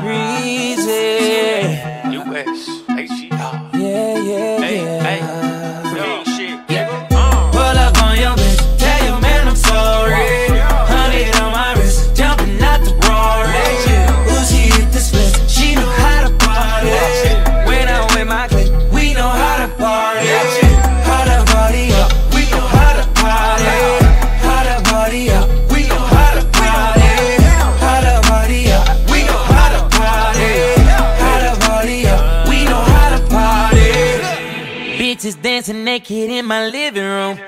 breezy. U.S. dancing naked in my living room.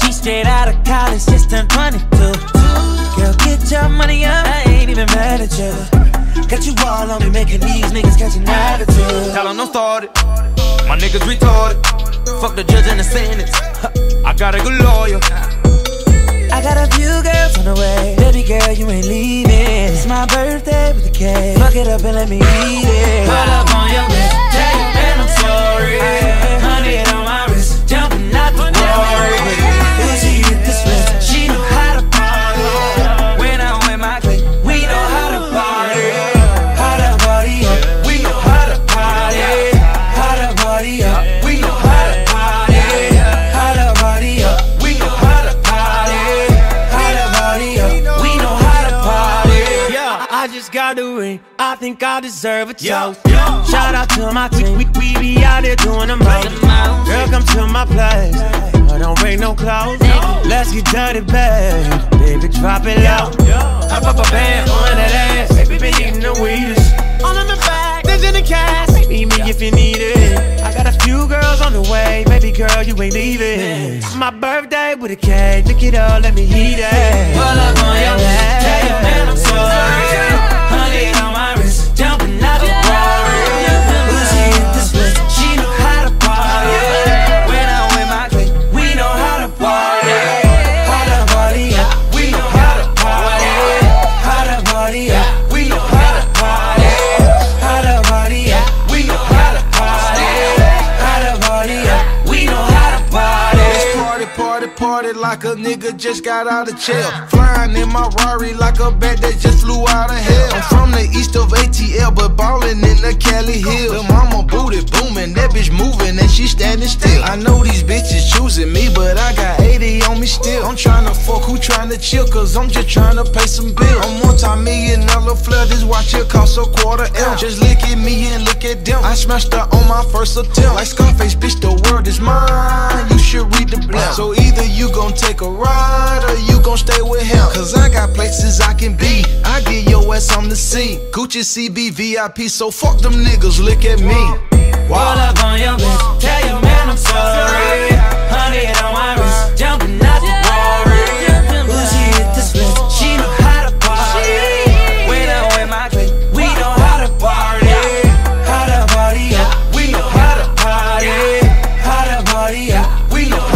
She straight out of college, just turned 22. Girl, get your money up, I ain't even mad at you. Got you all on me, making these niggas catch an attitude. Tell them don't start it. My niggas retarded. Fuck the judge and the sentence. I got a good lawyer. I got a few girls on the way. Baby girl, you ain't leaving. It's my birthday with a cake. Fuck it up and let me eat it. Pull up I the ring. I think I deserve a toast. Shout out to my team. We, we be out there doing the most. Girl, come to my place. I don't bring no clothes. Let's get dirty, babe. Baby, drop it low. Hop up a band on that ass. Baby, been eating the weedest. All in the bag, there's in the cash. Meet me if you need it. I got a few girls on the way. Baby girl, you ain't leaving. My birthday with a cake. Look it up, let me eat it. Pull up on your lap. Tell you, man, I'm sorry. Like a nigga just got out of jail. Flying in my Rari like a bat that just flew out of hell. I'm from the east of ATL, but ballin' in the Cali Hills. The mama booty booming, that bitch moving and she standing still. I know these bitches choosing me, but I got tryna fuck who chill, cause I'm just trying to pay some bills. I'm multi-million dollar flood, this watch it cost a quarter M. Just look at me and look at them. I smashed her on my first attempt. Like Scarface, bitch, the world is mine. You should read the blunt. So either you gon' take a ride or you gon' stay with him. Cause I got places I can be. I get your ass on the scene. Gucci CB VIP, so fuck them niggas, look at me. Pull up on your bitch. Reno.